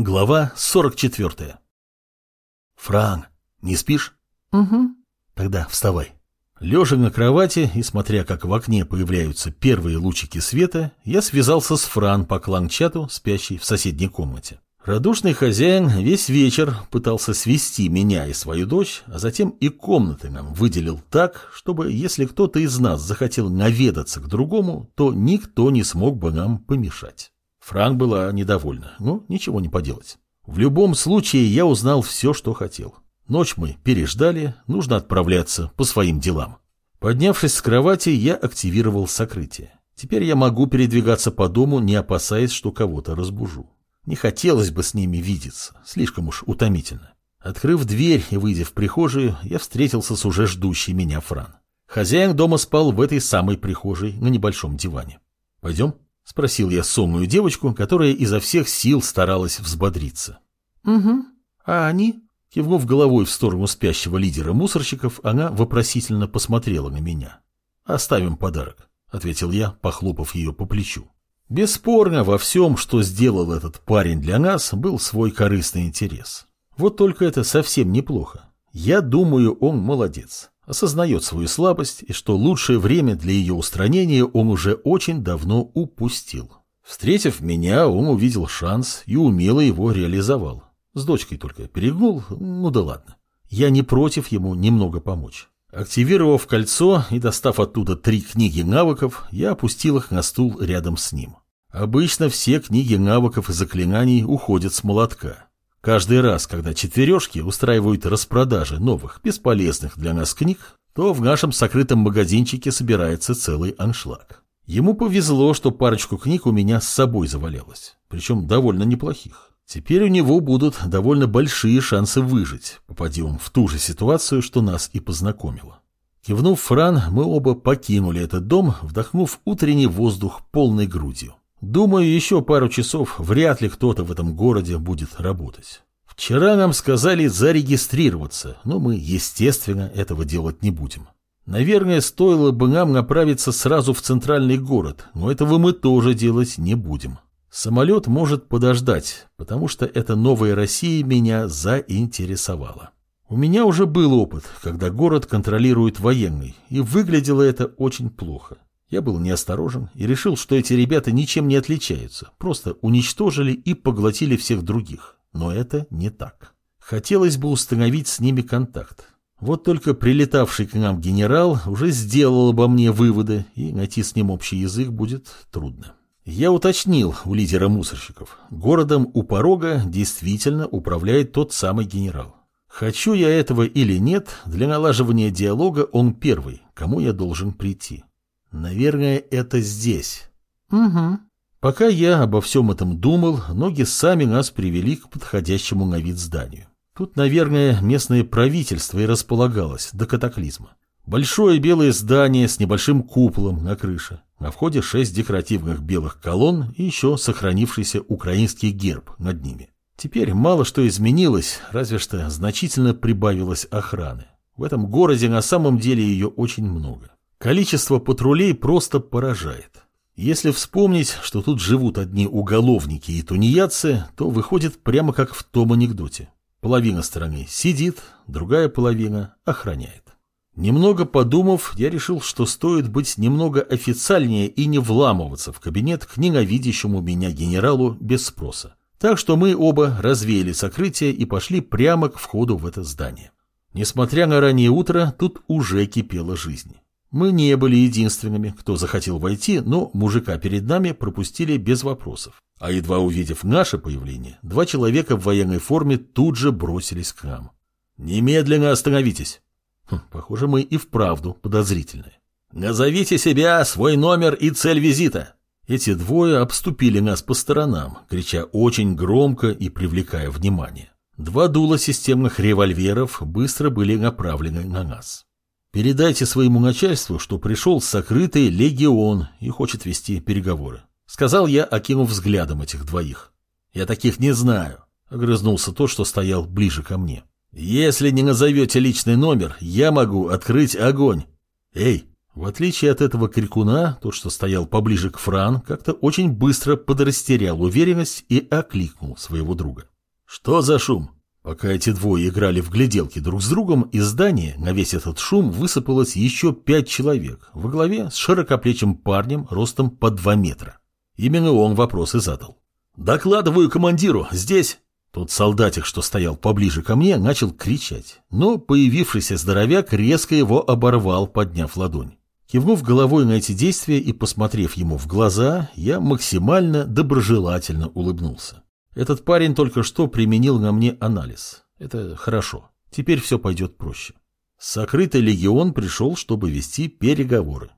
Глава 44. Фран, не спишь? Угу. Тогда вставай. Лежа на кровати и смотря, как в окне появляются первые лучики света, я связался с Фран по кланчату, спящей в соседней комнате. Радушный хозяин весь вечер пытался свести меня и свою дочь, а затем и комнаты нам выделил так, чтобы если кто-то из нас захотел наведаться к другому, то никто не смог бы нам помешать. Фран была недовольна, но ничего не поделать. В любом случае я узнал все, что хотел. Ночь мы переждали, нужно отправляться по своим делам. Поднявшись с кровати, я активировал сокрытие. Теперь я могу передвигаться по дому, не опасаясь, что кого-то разбужу. Не хотелось бы с ними видеться, слишком уж утомительно. Открыв дверь и выйдя в прихожую, я встретился с уже ждущей меня Фран. Хозяин дома спал в этой самой прихожей на небольшом диване. «Пойдем?» — спросил я сонную девочку, которая изо всех сил старалась взбодриться. Угу. А они? Кивнув головой в сторону спящего лидера мусорщиков, она вопросительно посмотрела на меня. «Оставим подарок», — ответил я, похлопав ее по плечу. Бесспорно, во всем, что сделал этот парень для нас, был свой корыстный интерес. Вот только это совсем неплохо. Я думаю, он молодец осознает свою слабость и что лучшее время для ее устранения он уже очень давно упустил. Встретив меня, он увидел шанс и умело его реализовал. С дочкой только перегнул, ну да ладно. Я не против ему немного помочь. Активировав кольцо и достав оттуда три книги навыков, я опустил их на стул рядом с ним. Обычно все книги навыков и заклинаний уходят с молотка. Каждый раз, когда четвережки устраивают распродажи новых, бесполезных для нас книг, то в нашем сокрытом магазинчике собирается целый аншлаг. Ему повезло, что парочку книг у меня с собой завалялось, причем довольно неплохих. Теперь у него будут довольно большие шансы выжить, попади он в ту же ситуацию, что нас и познакомило. Кивнув Фран, мы оба покинули этот дом, вдохнув утренний воздух полной грудью. Думаю, еще пару часов вряд ли кто-то в этом городе будет работать. Вчера нам сказали зарегистрироваться, но мы, естественно, этого делать не будем. Наверное, стоило бы нам направиться сразу в центральный город, но этого мы тоже делать не будем. Самолет может подождать, потому что эта новая Россия меня заинтересовала. У меня уже был опыт, когда город контролирует военный, и выглядело это очень плохо. Я был неосторожен и решил, что эти ребята ничем не отличаются, просто уничтожили и поглотили всех других. Но это не так. Хотелось бы установить с ними контакт. Вот только прилетавший к нам генерал уже сделал обо мне выводы, и найти с ним общий язык будет трудно. Я уточнил у лидера мусорщиков. Городом у порога действительно управляет тот самый генерал. Хочу я этого или нет, для налаживания диалога он первый, кому я должен прийти. Наверное, это здесь. Угу. Пока я обо всем этом думал, ноги сами нас привели к подходящему на вид зданию. Тут, наверное, местное правительство и располагалось до катаклизма. Большое белое здание с небольшим куполом на крыше. На входе шесть декоративных белых колонн и еще сохранившийся украинский герб над ними. Теперь мало что изменилось, разве что значительно прибавилось охраны. В этом городе на самом деле ее очень много. Количество патрулей просто поражает. Если вспомнить, что тут живут одни уголовники и тунеядцы, то выходит прямо как в том анекдоте. Половина страны сидит, другая половина охраняет. Немного подумав, я решил, что стоит быть немного официальнее и не вламываться в кабинет к ненавидящему меня генералу без спроса. Так что мы оба развеяли сокрытие и пошли прямо к входу в это здание. Несмотря на раннее утро, тут уже кипела жизнь. Мы не были единственными, кто захотел войти, но мужика перед нами пропустили без вопросов. А едва увидев наше появление, два человека в военной форме тут же бросились к нам. «Немедленно остановитесь!» хм, Похоже, мы и вправду подозрительные. «Назовите себя, свой номер и цель визита!» Эти двое обступили нас по сторонам, крича очень громко и привлекая внимание. Два дула системных револьверов быстро были направлены на нас. Передайте своему начальству, что пришел сокрытый легион и хочет вести переговоры. Сказал я, окинув взглядом этих двоих. Я таких не знаю. Огрызнулся тот, что стоял ближе ко мне. Если не назовете личный номер, я могу открыть огонь. Эй, В отличие от этого крикуна, тот, что стоял поближе к Фран, как-то очень быстро подрастерял уверенность и окликнул своего друга. «Что за шум?» Пока эти двое играли в гляделки друг с другом, из здания на весь этот шум высыпалось еще пять человек, во главе с широкоплечим парнем ростом по два метра. Именно он вопрос и задал. «Докладываю командиру, здесь...» Тот солдатик, что стоял поближе ко мне, начал кричать, но появившийся здоровяк резко его оборвал, подняв ладонь. Кивнув головой на эти действия и посмотрев ему в глаза, я максимально доброжелательно улыбнулся. Этот парень только что применил на мне анализ. Это хорошо. Теперь все пойдет проще. Сокрытый легион пришел, чтобы вести переговоры.